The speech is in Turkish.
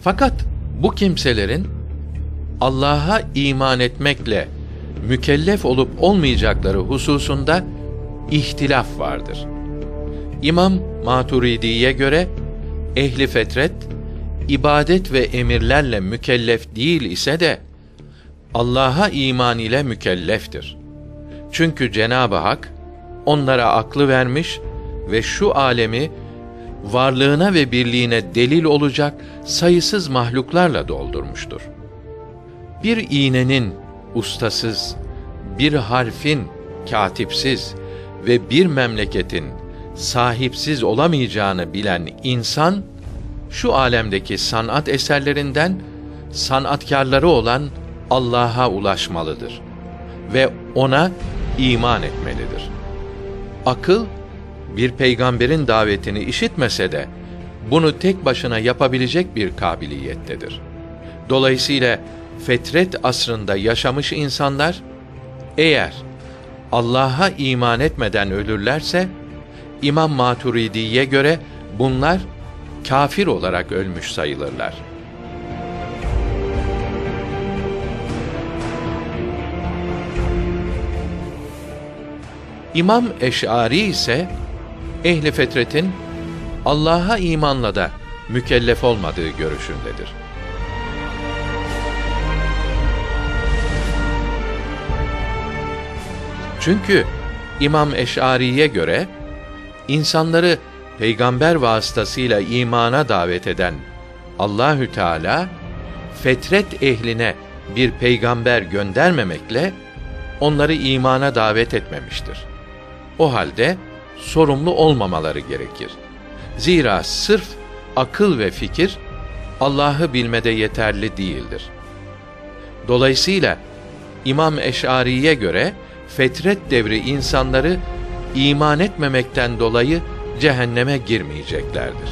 Fakat bu kimselerin Allah'a iman etmekle mükellef olup olmayacakları hususunda ihtilaf vardır. İmam Maturidi'ye göre ehli fetret ibadet ve emirlerle mükellef değil ise de Allah'a iman ile mükelleftir. Çünkü Cenab-ı Hak onlara aklı vermiş ve şu alemi varlığına ve birliğine delil olacak sayısız mahluklarla doldurmuştur. Bir iğnenin ustasız, bir harfin katipsiz ve bir memleketin sahipsiz olamayacağını bilen insan şu alemdeki sanat eserlerinden sanatkarları olan Allah'a ulaşmalıdır ve ona iman etmelidir. Akıl bir peygamberin davetini işitmese de bunu tek başına yapabilecek bir kabiliyettedir. Dolayısıyla fetret asrında yaşamış insanlar eğer Allah'a iman etmeden ölürlerse İmam Maturidi'ye göre bunlar kafir olarak ölmüş sayılırlar. İmam Eş'ari ise ehli fetretin Allah'a imanla da mükellef olmadığı görüşündedir. Çünkü İmam Eş'ari'ye göre insanları peygamber vasıtasıyla imana davet eden Allahü Teala fetret ehline bir peygamber göndermemekle onları imana davet etmemiştir. O halde sorumlu olmamaları gerekir. Zira sırf akıl ve fikir Allah'ı bilmede yeterli değildir. Dolayısıyla İmam Eş'ari'ye göre fetret devri insanları iman etmemekten dolayı cehenneme girmeyeceklerdir.